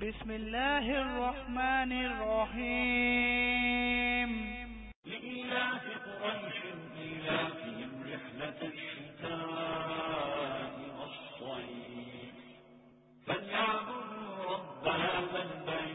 بسم الله الرحمن الرحيم لإله قريش إلافهم رحلة الشتاء والصيف فليعبدوا رب هذا البيت